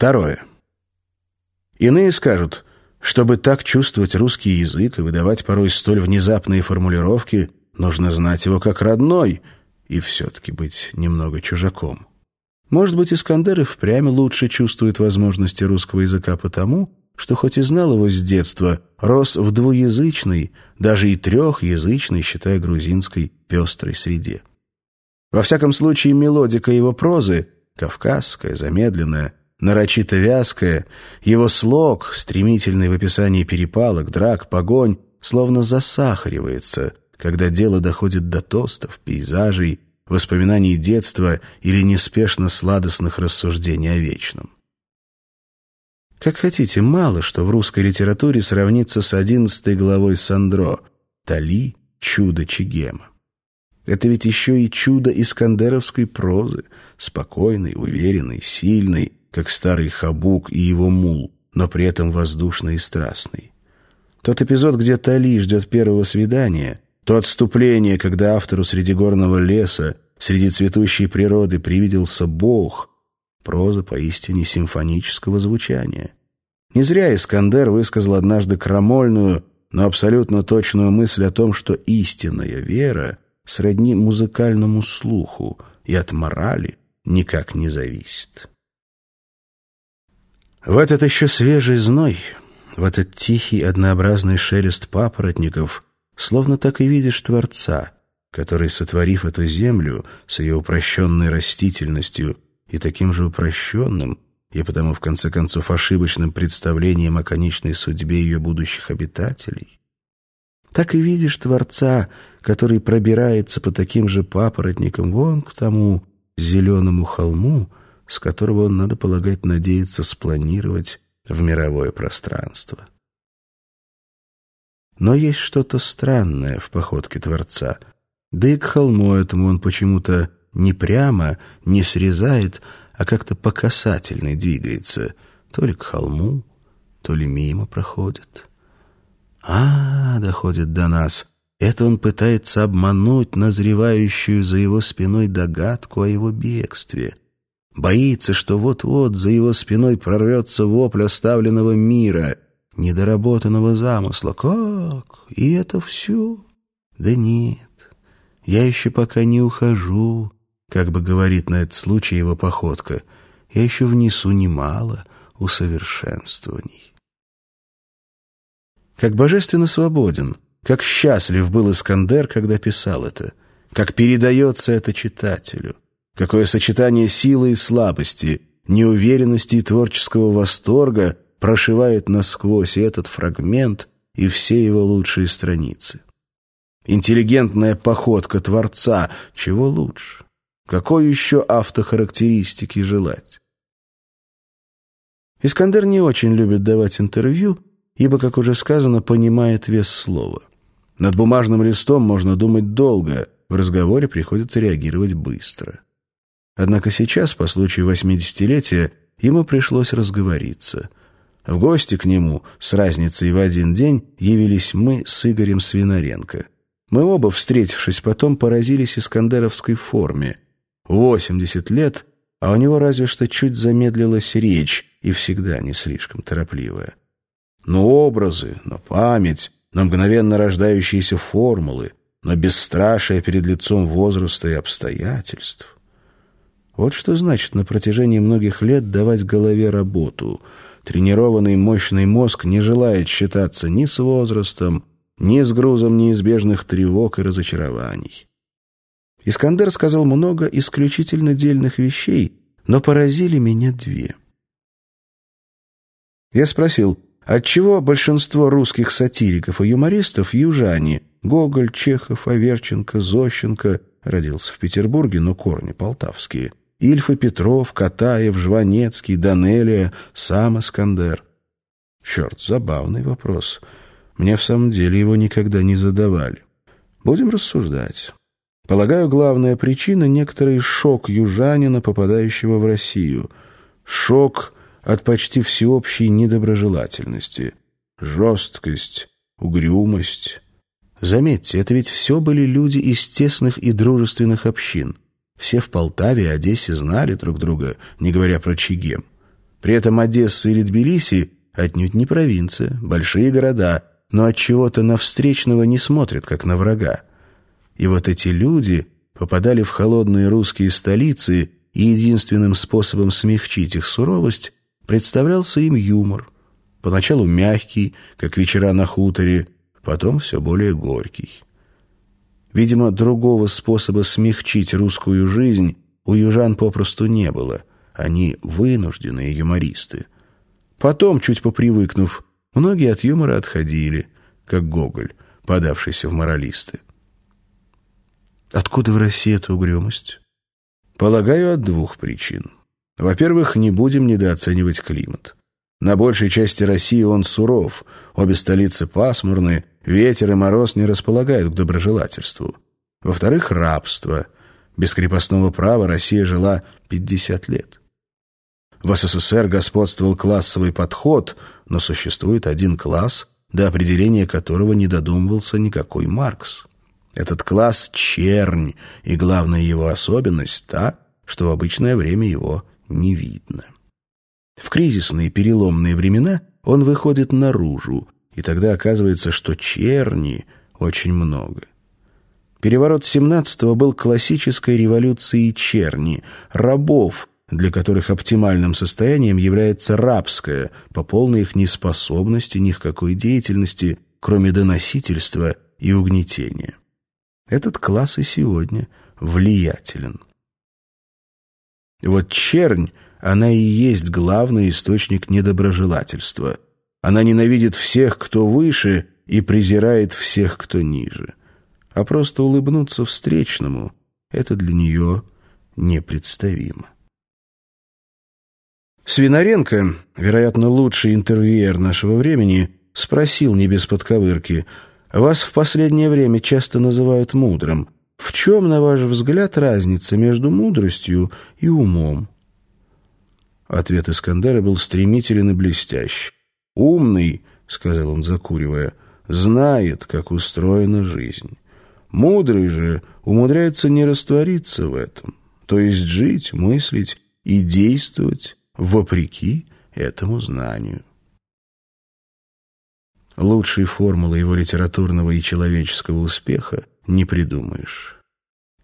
Второе. Иные скажут, чтобы так чувствовать русский язык и выдавать порой столь внезапные формулировки, нужно знать его как родной и все-таки быть немного чужаком. Может быть, Искандер и впрямь лучше чувствует возможности русского языка потому, что хоть и знал его с детства, рос в двуязычной, даже и трехязычной, считая грузинской, пестрой среде. Во всяком случае, мелодика его прозы, кавказская, замедленная, нарочито вязкая, его слог, стремительный в описании перепалок, драк, погонь, словно засахаривается, когда дело доходит до тостов, пейзажей, воспоминаний детства или неспешно сладостных рассуждений о вечном. Как хотите, мало что в русской литературе сравнится с одиннадцатой главой Сандро «Тали. Чудо Чигема». Это ведь еще и чудо искандеровской прозы, спокойной, уверенной, сильной, как старый Хабук и его мул, но при этом воздушный и страстный. Тот эпизод, где Тали ждет первого свидания, то отступление, когда автору среди горного леса, среди цветущей природы привиделся Бог, Проза поистине симфонического звучания. Не зря Искандер высказал однажды крамольную, но абсолютно точную мысль о том, что истинная вера сродни музыкальному слуху и от морали никак не зависит. В этот еще свежий зной, в этот тихий однообразный шелест папоротников, словно так и видишь Творца, который, сотворив эту землю с ее упрощенной растительностью, и таким же упрощенным, и потому, в конце концов, ошибочным представлением о конечной судьбе ее будущих обитателей. Так и видишь Творца, который пробирается по таким же папоротникам вон к тому зеленому холму, с которого он, надо полагать, надеется спланировать в мировое пространство. Но есть что-то странное в походке Творца, да и к холму этому он почему-то не прямо, не срезает, а как-то по касательной двигается, то ли к холму, то ли мимо проходит. А, доходит до нас. Это он пытается обмануть назревающую за его спиной догадку о его бегстве. Боится, что вот-вот за его спиной прорвется вопль оставленного мира, недоработанного замысла. Как? И это все? Да нет, я еще пока не ухожу, как бы говорит на этот случай его походка, я еще внесу немало усовершенствований. Как божественно свободен, как счастлив был Искандер, когда писал это, как передается это читателю, какое сочетание силы и слабости, неуверенности и творческого восторга прошивает насквозь этот фрагмент и все его лучшие страницы. Интеллигентная походка Творца, чего лучше? Какой еще автохарактеристики желать? Искандер не очень любит давать интервью, ибо, как уже сказано, понимает вес слова. Над бумажным листом можно думать долго, в разговоре приходится реагировать быстро. Однако сейчас, по случаю восьмидесятилетия, ему пришлось разговориться. В гости к нему с разницей в один день явились мы с Игорем Свинаренко. Мы оба, встретившись потом, поразились искандеровской форме — Восемьдесят лет, а у него разве что чуть замедлилась речь, и всегда не слишком торопливая. Но образы, но память, но мгновенно рождающиеся формулы, но бесстрашие перед лицом возраста и обстоятельств. Вот что значит на протяжении многих лет давать голове работу. Тренированный мощный мозг не желает считаться ни с возрастом, ни с грузом неизбежных тревог и разочарований. Искандер сказал много исключительно дельных вещей, но поразили меня две. Я спросил, отчего большинство русских сатириков и юмористов южане Гоголь, Чехов, Аверченко, Зощенко родился в Петербурге, но корни полтавские. Ильф и Петров, Катаев, Жванецкий, Данелия, сам Искандер. Черт, забавный вопрос. Мне в самом деле его никогда не задавали. Будем рассуждать. Полагаю, главная причина — некоторый шок южанина, попадающего в Россию. Шок от почти всеобщей недоброжелательности. Жесткость, угрюмость. Заметьте, это ведь все были люди из тесных и дружественных общин. Все в Полтаве и Одессе знали друг друга, не говоря про Чигем. При этом Одесса или Тбилиси отнюдь не провинция, большие города, но от чего-то на встречного не смотрят, как на врага. И вот эти люди попадали в холодные русские столицы, и единственным способом смягчить их суровость представлялся им юмор. Поначалу мягкий, как вечера на хуторе, потом все более горький. Видимо, другого способа смягчить русскую жизнь у южан попросту не было. Они вынужденные юмористы. Потом, чуть попривыкнув, многие от юмора отходили, как Гоголь, подавшийся в моралисты. Откуда в России эта угрюмость? Полагаю, от двух причин. Во-первых, не будем недооценивать климат. На большей части России он суров, обе столицы пасмурны, ветер и мороз не располагают к доброжелательству. Во-вторых, рабство. Без крепостного права Россия жила 50 лет. В СССР господствовал классовый подход, но существует один класс, до определения которого не додумывался никакой Маркс. Этот класс — чернь, и главная его особенность та, что в обычное время его не видно. В кризисные переломные времена он выходит наружу, и тогда оказывается, что черни очень много. Переворот 17-го был классической революцией черни, рабов, для которых оптимальным состоянием является рабское, по полной их неспособности ни к какой деятельности, кроме доносительства и угнетения. Этот класс и сегодня влиятелен. Вот чернь, она и есть главный источник недоброжелательства. Она ненавидит всех, кто выше, и презирает всех, кто ниже. А просто улыбнуться встречному — это для нее непредставимо. Свинаренко, вероятно, лучший интервьюер нашего времени, спросил не без подковырки, «Вас в последнее время часто называют мудрым. В чем, на ваш взгляд, разница между мудростью и умом?» Ответ Искандера был стремителен и блестящ. «Умный», — сказал он, закуривая, — «знает, как устроена жизнь. Мудрый же умудряется не раствориться в этом, то есть жить, мыслить и действовать вопреки этому знанию. Лучшей формулы его литературного и человеческого успеха не придумаешь.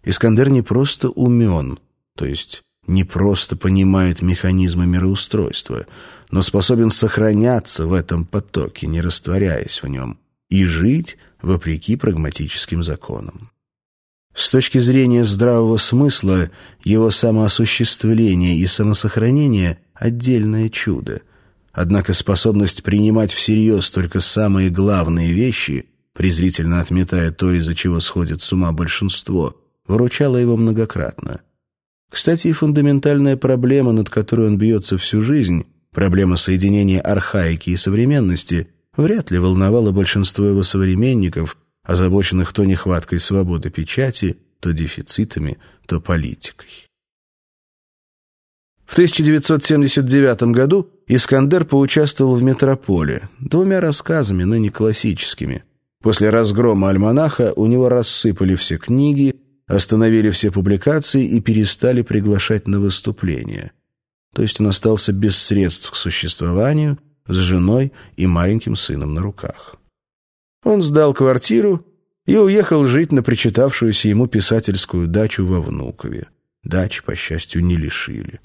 Искандер не просто умен, то есть не просто понимает механизмы мироустройства, но способен сохраняться в этом потоке, не растворяясь в нем, и жить вопреки прагматическим законам. С точки зрения здравого смысла, его самоосуществление и самосохранение – отдельное чудо. Однако способность принимать всерьез только самые главные вещи, презрительно отметая то, из-за чего сходит с ума большинство, выручала его многократно. Кстати, и фундаментальная проблема, над которой он бьется всю жизнь, проблема соединения архаики и современности, вряд ли волновала большинство его современников – озабоченных то нехваткой свободы печати, то дефицитами, то политикой. В 1979 году Искандер поучаствовал в «Метрополе» двумя рассказами, ныне классическими. После разгрома альманаха у него рассыпали все книги, остановили все публикации и перестали приглашать на выступления. То есть он остался без средств к существованию, с женой и маленьким сыном на руках. Он сдал квартиру и уехал жить на причитавшуюся ему писательскую дачу во Внукове. Дачи, по счастью, не лишили.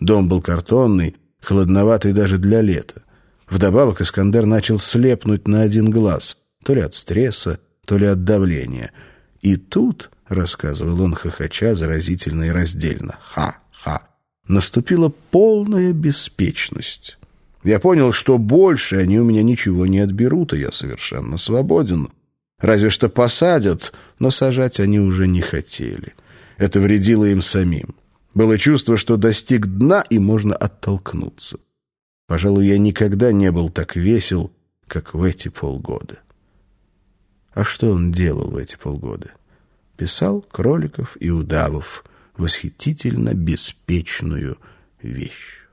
Дом был картонный, холодноватый даже для лета. Вдобавок Искандер начал слепнуть на один глаз, то ли от стресса, то ли от давления. И тут, — рассказывал он хохоча заразительно и раздельно, ха-ха, наступила полная беспечность. Я понял, что больше они у меня ничего не отберут, и я совершенно свободен. Разве что посадят, но сажать они уже не хотели. Это вредило им самим. Было чувство, что достиг дна, и можно оттолкнуться. Пожалуй, я никогда не был так весел, как в эти полгода. А что он делал в эти полгода? Писал кроликов и удавов, восхитительно беспечную вещь.